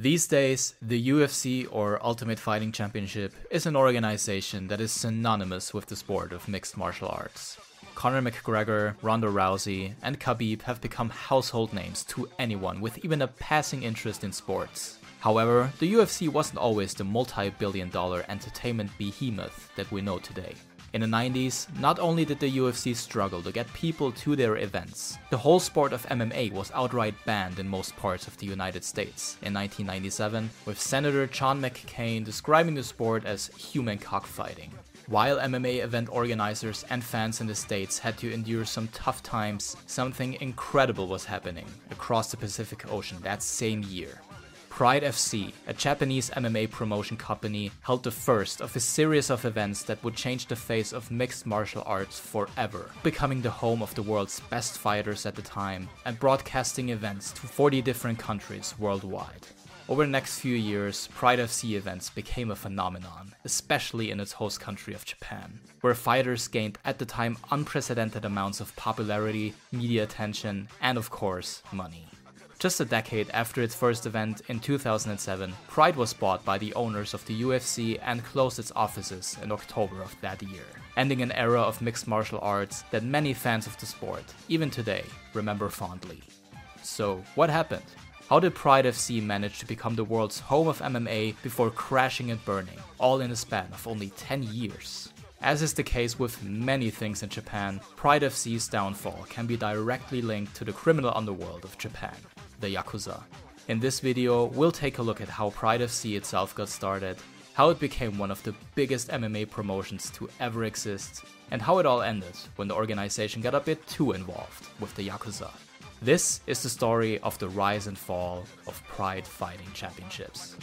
These days, the UFC or Ultimate Fighting Championship is an organization that is synonymous with the sport of mixed martial arts. Conor McGregor, Ronda Rousey, and Khabib have become household names to anyone with even a passing interest in sports. However, the UFC wasn't always the multi billion dollar entertainment behemoth that we know today. In the 90s, not only did the UFC struggle to get people to their events, the whole sport of MMA was outright banned in most parts of the United States in 1997, with Senator John McCain describing the sport as human cockfighting. While MMA event organizers and fans in the States had to endure some tough times, something incredible was happening across the Pacific Ocean that same year. Pride FC, a Japanese MMA promotion company, held the first of a series of events that would change the face of mixed martial arts forever, becoming the home of the world's best fighters at the time and broadcasting events to 40 different countries worldwide. Over the next few years, Pride FC events became a phenomenon, especially in its host country of Japan, where fighters gained at the time unprecedented amounts of popularity, media attention, and of course, money. Just a decade after its first event in 2007, Pride was bought by the owners of the UFC and closed its offices in October of that year, ending an era of mixed martial arts that many fans of the sport, even today, remember fondly. So, what happened? How did Pride FC manage to become the world's home of MMA before crashing and burning, all in a span of only 10 years? As is the case with many things in Japan, Pride FC's downfall can be directly linked to the criminal underworld of Japan the Yakuza. In this video, we'll take a look at how Pride FC itself got started, how it became one of the biggest MMA promotions to ever exist, and how it all ended when the organization got a bit too involved with the Yakuza. This is the story of the rise and fall of Pride Fighting Championships.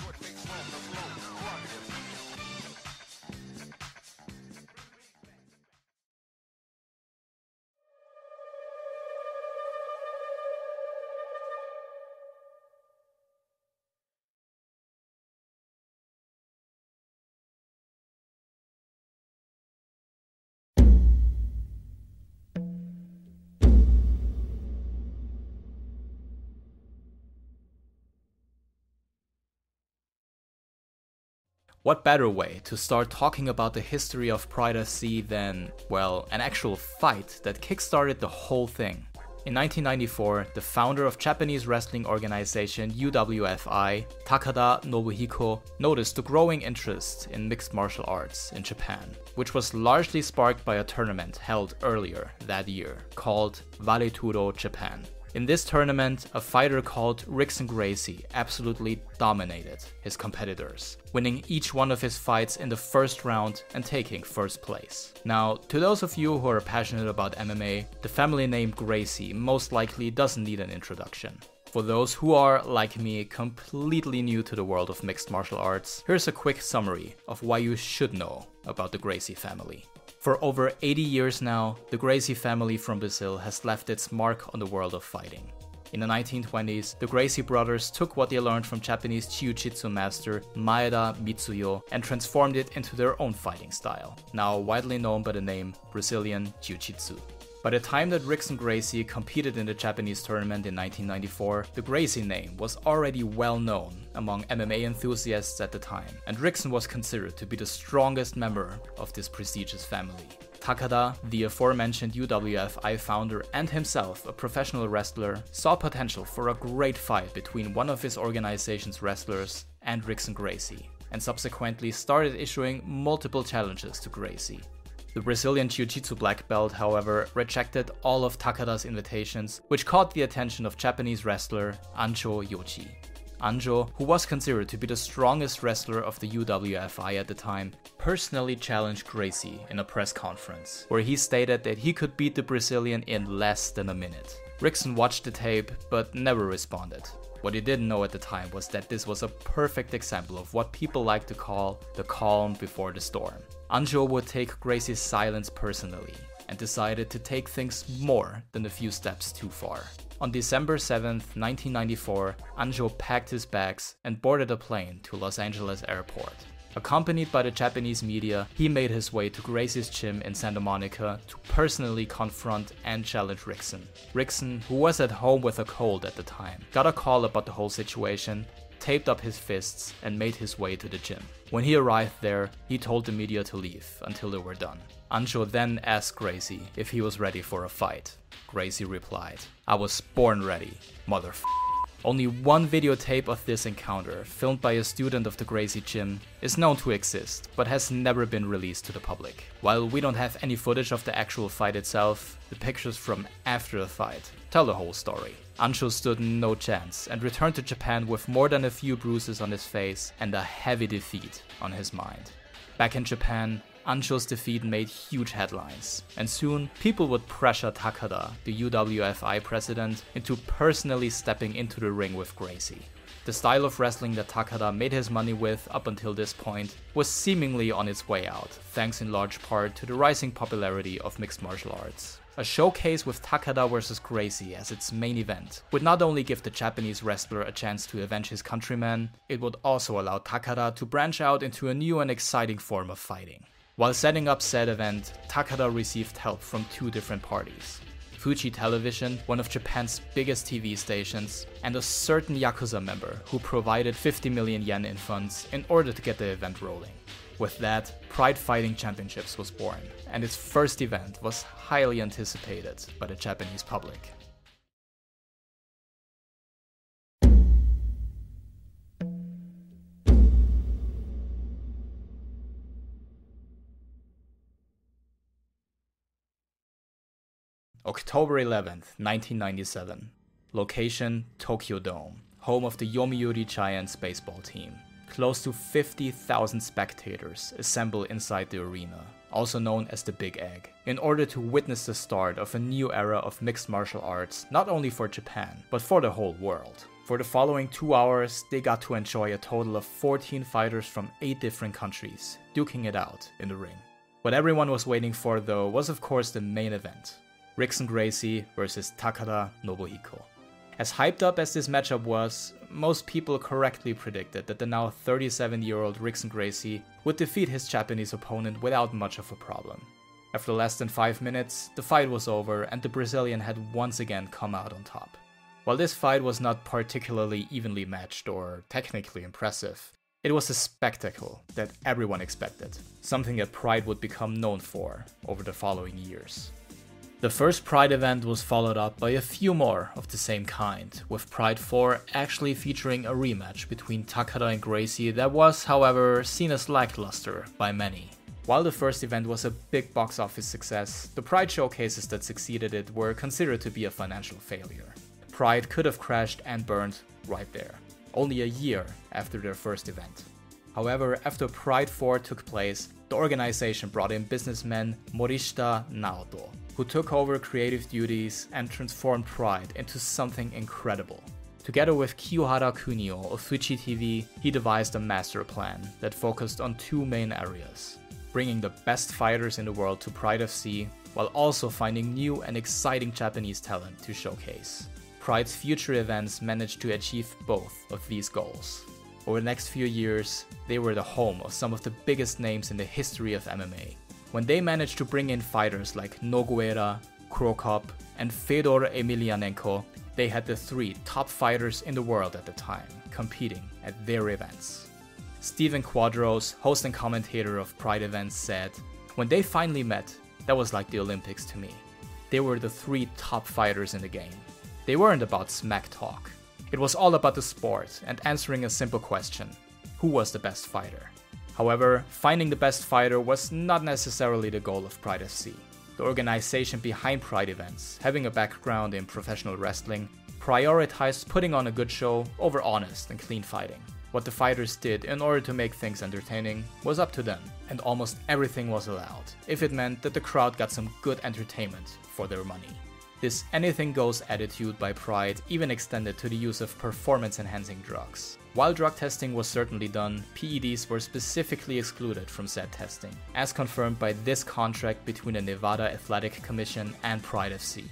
What better way to start talking about the history of Pride FC than, well, an actual fight that kickstarted the whole thing? In 1994, the founder of Japanese wrestling organization UWFI, Takada Nobuhiko, noticed the growing interest in mixed martial arts in Japan, which was largely sparked by a tournament held earlier that year called Vale Tudo Japan. In this tournament, a fighter called Rickson Gracie absolutely dominated his competitors, winning each one of his fights in the first round and taking first place. Now, to those of you who are passionate about MMA, the family name Gracie most likely doesn't need an introduction. For those who are, like me, completely new to the world of mixed martial arts, here's a quick summary of why you should know about the Gracie family. For over 80 years now, the Gracie family from Brazil has left its mark on the world of fighting. In the 1920s, the Gracie brothers took what they learned from Japanese Jiu-Jitsu master Maeda Mitsuyo and transformed it into their own fighting style, now widely known by the name Brazilian Jiu-Jitsu. By the time that Rickson Gracie competed in the Japanese tournament in 1994, the Gracie name was already well known among MMA enthusiasts at the time, and Rickson was considered to be the strongest member of this prestigious family. Takada, the aforementioned UWFI founder and himself a professional wrestler, saw potential for a great fight between one of his organization's wrestlers and Rickson Gracie, and subsequently started issuing multiple challenges to Gracie. The Brazilian Jiu Jitsu black belt, however, rejected all of Takada's invitations, which caught the attention of Japanese wrestler Anjo Yoji. Anjo, who was considered to be the strongest wrestler of the UWFI at the time, personally challenged Gracie in a press conference, where he stated that he could beat the Brazilian in less than a minute. Rickson watched the tape but never responded. What he didn't know at the time was that this was a perfect example of what people like to call the calm before the storm. Anjo would take Gracie's silence personally and decided to take things more than a few steps too far. On December 7, 1994, Anjo packed his bags and boarded a plane to Los Angeles airport. Accompanied by the Japanese media, he made his way to Gracie's gym in Santa Monica to personally confront and challenge Rickson. Rickson, who was at home with a cold at the time, got a call about the whole situation taped up his fists, and made his way to the gym. When he arrived there, he told the media to leave until they were done. Anjo then asked Gracie if he was ready for a fight. Gracie replied, I was born ready, motherf. Only one videotape of this encounter, filmed by a student of the Gracie gym, is known to exist, but has never been released to the public. While we don't have any footage of the actual fight itself, the pictures from after the fight tell the whole story. Anjo stood no chance and returned to Japan with more than a few bruises on his face and a heavy defeat on his mind. Back in Japan, Anjo's defeat made huge headlines, and soon people would pressure Takada, the UWFI president, into personally stepping into the ring with Gracie. The style of wrestling that Takada made his money with up until this point was seemingly on its way out, thanks in large part to the rising popularity of mixed martial arts. A showcase with Takada vs Gracie as its main event would not only give the Japanese wrestler a chance to avenge his countrymen, it would also allow Takada to branch out into a new and exciting form of fighting. While setting up said event, Takada received help from two different parties. Fuji Television, one of Japan's biggest TV stations, and a certain Yakuza member who provided 50 million yen in funds in order to get the event rolling. With that, Pride Fighting Championships was born, and its first event was highly anticipated by the Japanese public. October 11th, 1997. Location Tokyo Dome, home of the Yomiuri Giants baseball team. Close to 50,000 spectators assemble inside the arena, also known as the Big Egg, in order to witness the start of a new era of mixed martial arts, not only for Japan, but for the whole world. For the following two hours, they got to enjoy a total of 14 fighters from 8 different countries, duking it out in the ring. What everyone was waiting for, though, was of course the main event Rickson Gracie versus Takada Nobuhiko. As hyped up as this matchup was, most people correctly predicted that the now 37 year old Rickson Gracie would defeat his Japanese opponent without much of a problem. After less than 5 minutes, the fight was over and the Brazilian had once again come out on top. While this fight was not particularly evenly matched or technically impressive, it was a spectacle that everyone expected, something that Pride would become known for over the following years. The first Pride event was followed up by a few more of the same kind, with Pride 4 actually featuring a rematch between Takada and Gracie that was, however, seen as lackluster by many. While the first event was a big box office success, the Pride showcases that succeeded it were considered to be a financial failure. Pride could have crashed and burned right there, only a year after their first event. However, after Pride 4 took place, the organization brought in businessman Morishita Naoto, who took over creative duties and transformed Pride into something incredible. Together with Kiyohara Kunio of Fuji TV, he devised a master plan that focused on two main areas bringing the best fighters in the world to Pride FC, while also finding new and exciting Japanese talent to showcase. Pride's future events managed to achieve both of these goals. Over the next few years, they were the home of some of the biggest names in the history of MMA, when they managed to bring in fighters like Nogueira, Cro Cop, and Fedor Emelianenko, they had the three top fighters in the world at the time competing at their events. Stephen Quadros, host and commentator of Pride events, said, When they finally met, that was like the Olympics to me. They were the three top fighters in the game. They weren't about smack talk. It was all about the sport and answering a simple question who was the best fighter? However, finding the best fighter was not necessarily the goal of Pride FC. The organization behind Pride events, having a background in professional wrestling, prioritized putting on a good show over honest and clean fighting. What the fighters did in order to make things entertaining was up to them, and almost everything was allowed, if it meant that the crowd got some good entertainment for their money. This anything goes attitude by Pride even extended to the use of performance enhancing drugs. While drug testing was certainly done, PEDs were specifically excluded from said testing, as confirmed by this contract between the Nevada Athletic Commission and Pride FC.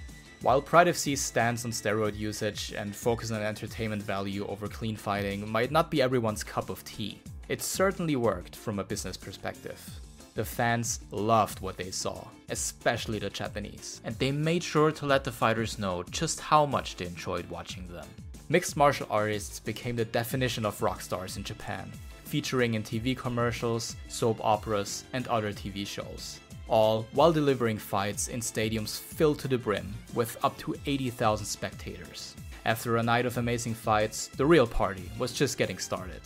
While Pride FC's stance on steroid usage and focus on entertainment value over clean fighting might not be everyone's cup of tea, it certainly worked from a business perspective. The fans loved what they saw, especially the Japanese, and they made sure to let the fighters know just how much they enjoyed watching them. mixed martial artists became the definition of rock stars in Japan, featuring in TV commercials, soap operas, and other TV shows. All while delivering fights in stadiums filled to the brim with up to 80,000 spectators. After a night of amazing fights, the real party was just getting started.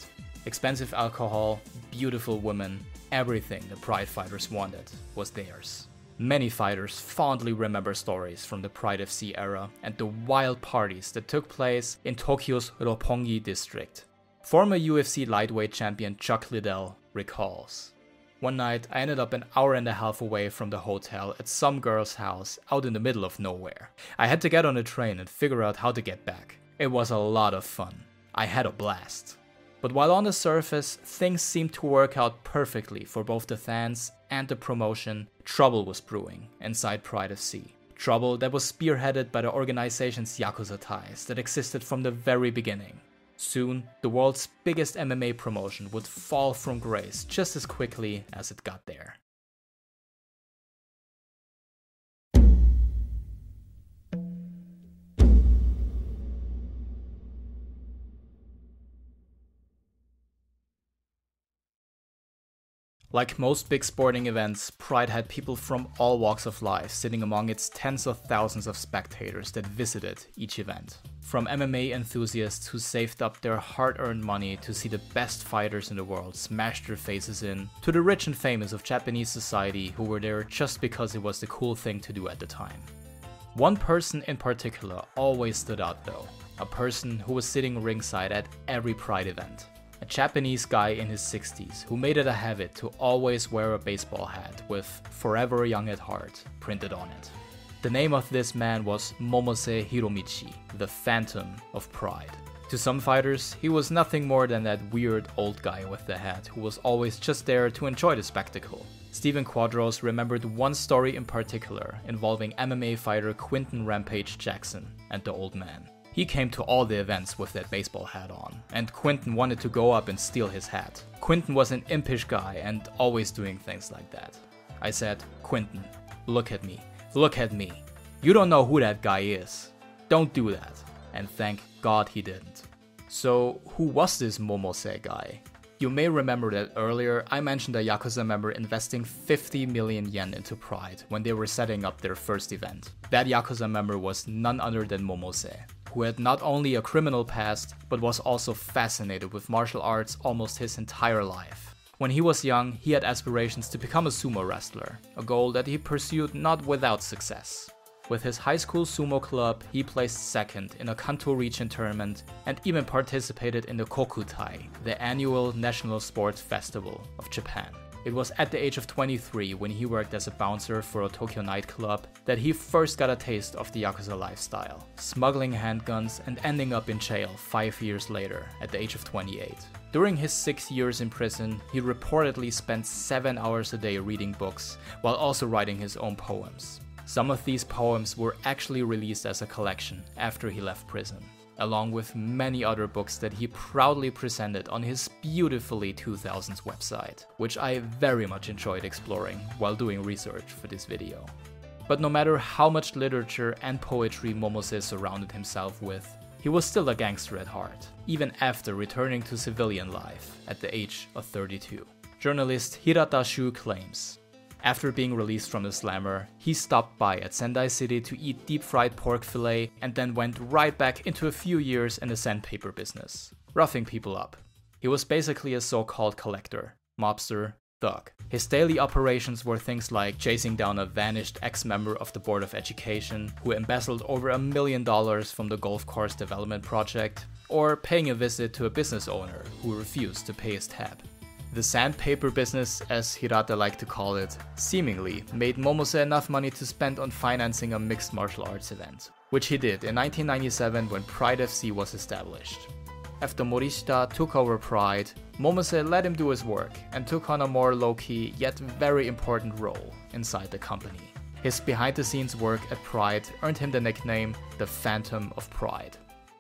Expensive alcohol, beautiful women, everything the Pride fighters wanted was theirs. Many fighters fondly remember stories from the Pride FC era and the wild parties that took place in Tokyo's Roppongi district. Former UFC lightweight champion Chuck Liddell recalls. One night, I ended up an hour and a half away from the hotel at some girl's house out in the middle of nowhere. I had to get on a train and figure out how to get back. It was a lot of fun. I had a blast. But while on the surface, things seemed to work out perfectly for both the fans and the promotion, trouble was brewing inside Pride FC. Trouble that was spearheaded by the organization's Yakuza ties that existed from the very beginning. Soon, the world's biggest MMA promotion would fall from grace just as quickly as it got there. Like most big sporting events, Pride had people from all walks of life sitting among its tens of thousands of spectators that visited each event. From MMA enthusiasts who saved up their hard earned money to see the best fighters in the world smash their faces in, to the rich and famous of Japanese society who were there just because it was the cool thing to do at the time. One person in particular always stood out though, a person who was sitting ringside at every Pride event a Japanese guy in his 60s who made it a habit to always wear a baseball hat with Forever Young at Heart printed on it. The name of this man was Momose Hiromichi, the Phantom of Pride. To some fighters, he was nothing more than that weird old guy with the hat who was always just there to enjoy the spectacle. Stephen Quadros remembered one story in particular involving MMA fighter Quinton Rampage Jackson and the old man. He came to all the events with that baseball hat on, and Quinton wanted to go up and steal his hat. Quinton was an impish guy and always doing things like that. I said, Quinton, look at me, look at me. You don't know who that guy is. Don't do that. And thank God he didn't. So, who was this Momose guy? You may remember that earlier I mentioned a Yakuza member investing 50 million yen into Pride when they were setting up their first event. That Yakuza member was none other than Momose who had not only a criminal past, but was also fascinated with martial arts almost his entire life. When he was young, he had aspirations to become a sumo wrestler, a goal that he pursued not without success. With his high school sumo club, he placed second in a Kanto region tournament and even participated in the Kokutai, the annual national sports festival of Japan. It was at the age of 23 when he worked as a bouncer for a Tokyo nightclub that he first got a taste of the Yakuza lifestyle, smuggling handguns and ending up in jail five years later at the age of 28. During his six years in prison, he reportedly spent seven hours a day reading books while also writing his own poems. Some of these poems were actually released as a collection after he left prison along with many other books that he proudly presented on his beautifully 2000s website, which I very much enjoyed exploring while doing research for this video. But no matter how much literature and poetry Momose surrounded himself with, he was still a gangster at heart, even after returning to civilian life at the age of 32. Journalist Hirata Shu claims after being released from the slammer, he stopped by at Sendai City to eat deep fried pork fillet and then went right back into a few years in the sandpaper business, roughing people up. He was basically a so called collector, mobster, thug. His daily operations were things like chasing down a vanished ex member of the Board of Education who embezzled over a million dollars from the golf course development project, or paying a visit to a business owner who refused to pay his tab. The sandpaper business, as Hirata liked to call it, seemingly made Momose enough money to spend on financing a mixed martial arts event, which he did in 1997 when Pride FC was established. After Morishita took over Pride, Momose let him do his work and took on a more low key yet very important role inside the company. His behind the scenes work at Pride earned him the nickname the Phantom of Pride.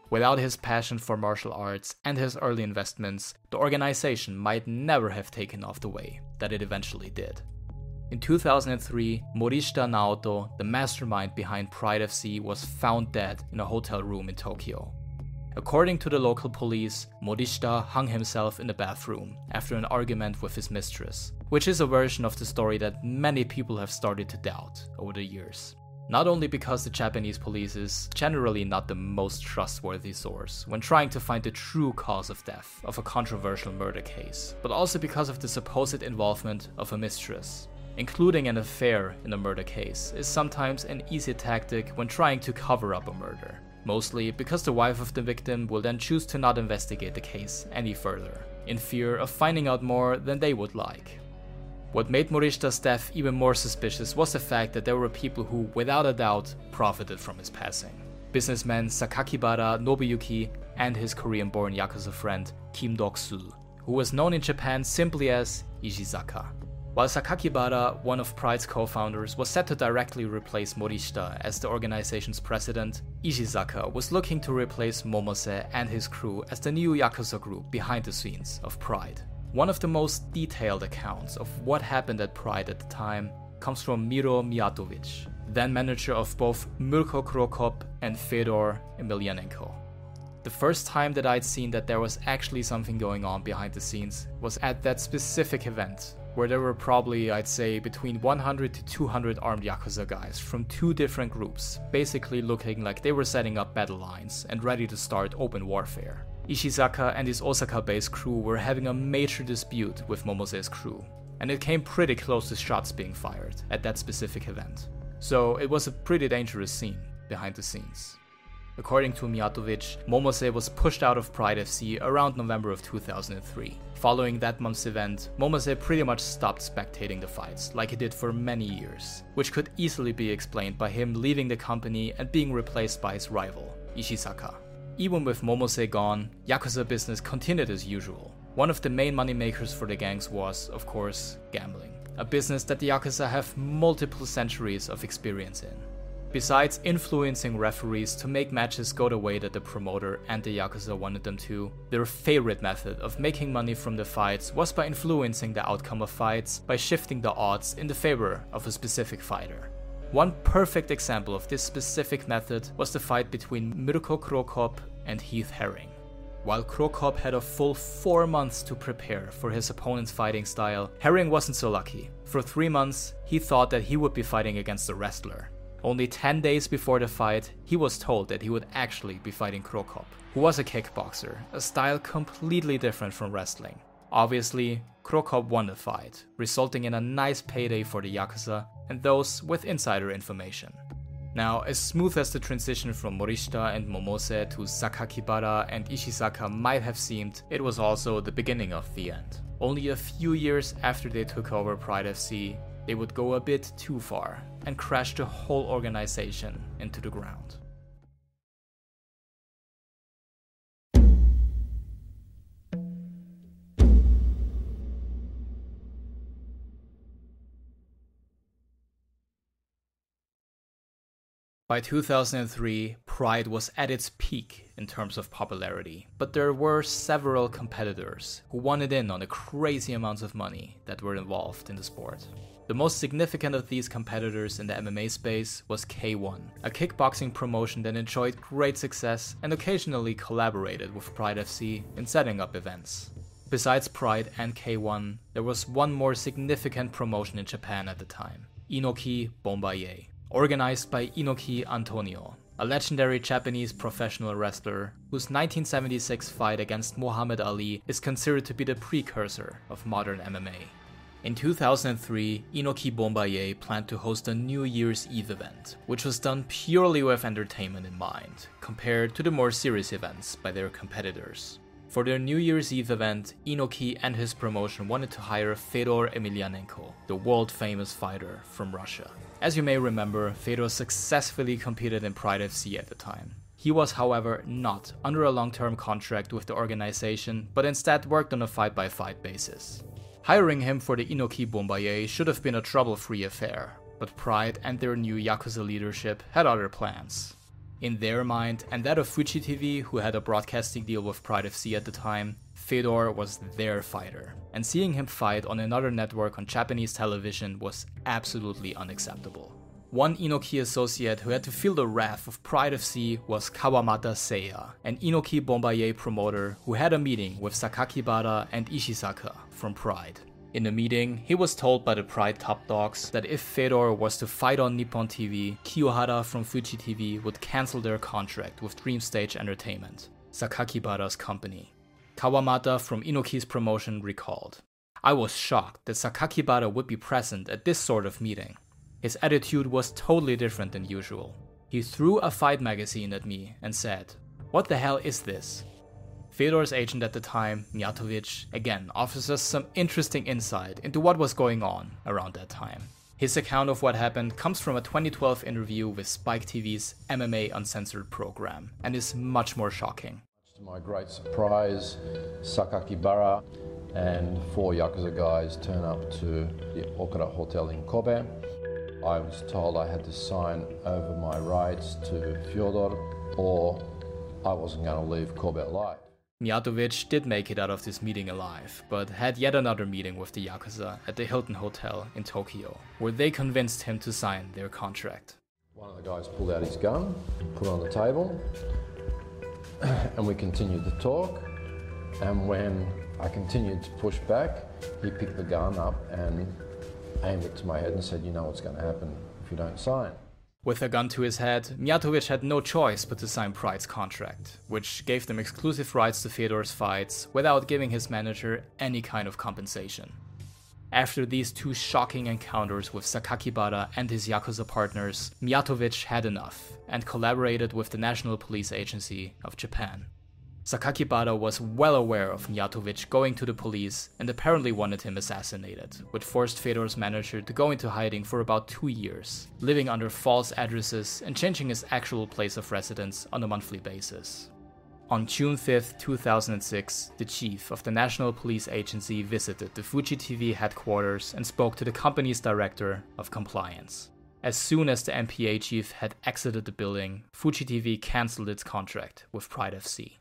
Without his passion for martial arts and his early investments, the organization might never have taken off the way that it eventually did. In 2003, Morishita Naoto, the mastermind behind Pride FC, was found dead in a hotel room in Tokyo. According to the local police, Morishita hung himself in the bathroom after an argument with his mistress, which is a version of the story that many people have started to doubt over the years. Not only because the Japanese police is generally not the most trustworthy source when trying to find the true cause of death of a controversial murder case, but also because of the supposed involvement of a mistress. Including an affair in a murder case is sometimes an easy tactic when trying to cover up a murder, mostly because the wife of the victim will then choose to not investigate the case any further, in fear of finding out more than they would like. What made Morishita's death even more suspicious was the fact that there were people who, without a doubt, profited from his passing. Businessman Sakakibara Nobuyuki and his Korean born Yakuza friend Kim Dok-soo, who was known in Japan simply as Ishizaka. While Sakakibara, one of Pride's co-founders, was set to directly replace Morishita as the organization's president, Ishizaka was looking to replace Momose and his crew as the new Yakuza group behind the scenes of Pride. One of the most detailed accounts of what happened at Pride at the time comes from Miro Mijatovic, then manager of both Mirko Cro Cop and Fedor Emelianenko. The first time that I'd seen that there was actually something going on behind the scenes was at that specific event, where there were probably, I'd say, between 100 to 200 armed Yakuza guys from two different groups, basically looking like they were setting up battle lines and ready to start open warfare. Ishizaka and his Osaka based crew were having a major dispute with Momose's crew, and it came pretty close to shots being fired at that specific event. So it was a pretty dangerous scene behind the scenes. According to Mijatovic, Momose was pushed out of Pride FC around November of 2003. Following that month's event, Momose pretty much stopped spectating the fights, like he did for many years, which could easily be explained by him leaving the company and being replaced by his rival, Ishizaka. Even with Momose gone, Yakuza business continued as usual. One of the main moneymakers for the gangs was, of course, gambling, a business that the Yakuza have multiple centuries of experience in. Besides influencing referees to make matches go the way that the promoter and the Yakuza wanted them to, their favorite method of making money from the fights was by influencing the outcome of fights by shifting the odds in the favor of a specific fighter. One perfect example of this specific method was the fight between Mirko Cro Cop and Heath Herring. While Cro Cop had a full four months to prepare for his opponent's fighting style, Herring wasn't so lucky. For three months, he thought that he would be fighting against a wrestler. Only 10 days before the fight, he was told that he would actually be fighting Cro Cop, who was a kickboxer, a style completely different from wrestling. Obviously, Cro Cop won the fight, resulting in a nice payday for the Yakuza and those with insider information. Now, as smooth as the transition from Morishita and Momose to Sakakibara and Ishizaka might have seemed, it was also the beginning of the end. Only a few years after they took over Pride FC, they would go a bit too far and crash the whole organization into the ground. By 2003, Pride was at its peak in terms of popularity, but there were several competitors who wanted in on the crazy amounts of money that were involved in the sport. The most significant of these competitors in the MMA space was K1, a kickboxing promotion that enjoyed great success and occasionally collaborated with Pride FC in setting up events. Besides Pride and K1, there was one more significant promotion in Japan at the time Inoki Bombaye organized by Inoki Antonio, a legendary Japanese professional wrestler whose 1976 fight against Muhammad Ali is considered to be the precursor of modern MMA. In 2003, Inoki Bombaye planned to host a New Year's Eve event, which was done purely with entertainment in mind, compared to the more serious events by their competitors. For their New Year's Eve event, Inoki and his promotion wanted to hire Fedor Emelianenko, the world famous fighter from Russia. As you may remember, Fedor successfully competed in Pride FC at the time. He was, however, not under a long term contract with the organization, but instead worked on a fight by fight basis. Hiring him for the Inoki Bombaye should have been a trouble free affair, but Pride and their new Yakuza leadership had other plans. In their mind, and that of Fuji TV, who had a broadcasting deal with Pride FC at the time, Fedor was their fighter, and seeing him fight on another network on Japanese television was absolutely unacceptable. One Inoki associate who had to feel the wrath of Pride FC was Kawamata Seiya, an Inoki Bombaye promoter who had a meeting with Sakakibara and Ishizaka from Pride. In the meeting, he was told by the Pride top dogs that if Fedor was to fight on Nippon TV, Kiyohara from Fuji TV would cancel their contract with Dreamstage Entertainment, Sakakibara's company. Kawamata from Inoki's promotion recalled. I was shocked that Sakakibara would be present at this sort of meeting. His attitude was totally different than usual. He threw a fight magazine at me and said, What the hell is this? Fedor's agent at the time, Mijatovic, again offers us some interesting insight into what was going on around that time. His account of what happened comes from a 2012 interview with Spike TV's MMA Uncensored program and is much more shocking. To my great surprise, Sakakibara and four Yakuza guys turn up to the Okura Hotel in Kobe I was told I had to sign over my rights to Fyodor or I wasn't going to leave Kobe alive. Mijatovic did make it out of this meeting alive, but had yet another meeting with the Yakuza at the Hilton Hotel in Tokyo, where they convinced him to sign their contract. One of the guys pulled out his gun, put it on the table, and we continued to talk. And when I continued to push back, he picked the gun up and aimed it to my head and said, You know what's going to happen if you don't sign. With a gun to his head, Mijatovic had no choice but to sign Pride's contract, which gave them exclusive rights to Fedor's fights without giving his manager any kind of compensation. After these two shocking encounters with Sakakibara and his Yakuza partners, Mijatovic had enough and collaborated with the National Police Agency of Japan. Sakakibara was well aware of Mijatovic going to the police and apparently wanted him assassinated, which forced Fedor's manager to go into hiding for about two years, living under false addresses and changing his actual place of residence on a monthly basis. On June 5, 2006, the chief of the National Police Agency visited the Fuji TV headquarters and spoke to the company's director of compliance. As soon as the NPA chief had exited the building, Fuji TV cancelled its contract with Pride FC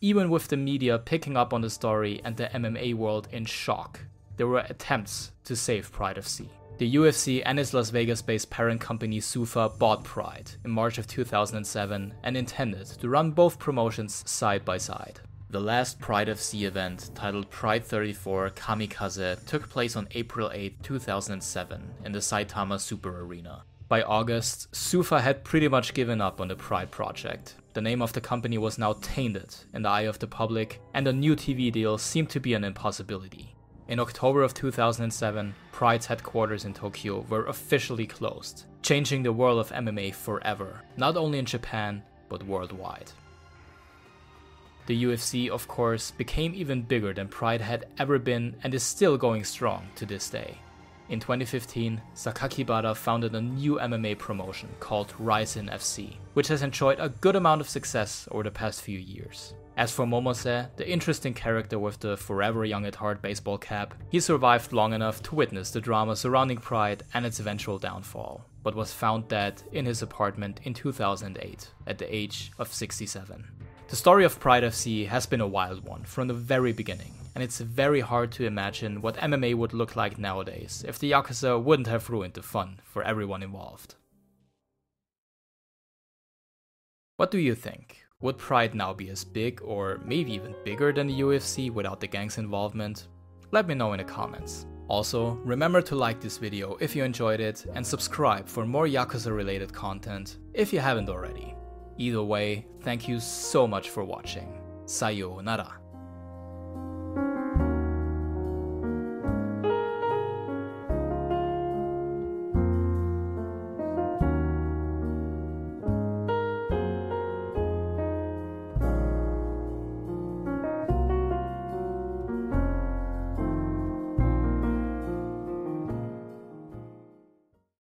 even with the media picking up on the story and the MMA world in shock, there were attempts to save Pride FC. The UFC and its Las Vegas based parent company Zuffa bought Pride in March of 2007 and intended to run both promotions side by side. The last Pride of FC event, titled Pride 34 Kamikaze, took place on April 8, 2007, in the Saitama Super Arena. By August, Zuffa had pretty much given up on the Pride project, the name of the company was now tainted in the eye of the public, and a new TV deal seemed to be an impossibility. In October of 2007, Pride's headquarters in Tokyo were officially closed, changing the world of MMA forever, not only in Japan, but worldwide. The UFC, of course, became even bigger than Pride had ever been and is still going strong to this day. In 2015, Sakakibara founded a new MMA promotion called Rizin FC, which has enjoyed a good amount of success over the past few years. As for Momose, the interesting character with the forever young at heart baseball cap, he survived long enough to witness the drama surrounding Pride and its eventual downfall, but was found dead in his apartment in 2008 at the age of 67. The story of Pride FC has been a wild one from the very beginning, and it's very hard to imagine what MMA would look like nowadays if the Yakuza wouldn't have ruined the fun for everyone involved. What do you think? Would Pride now be as big or maybe even bigger than the UFC without the gang's involvement? Let me know in the comments. Also, remember to like this video if you enjoyed it and subscribe for more Yakuza related content if you haven't already. Either way, thank you so much for watching. Sayonara.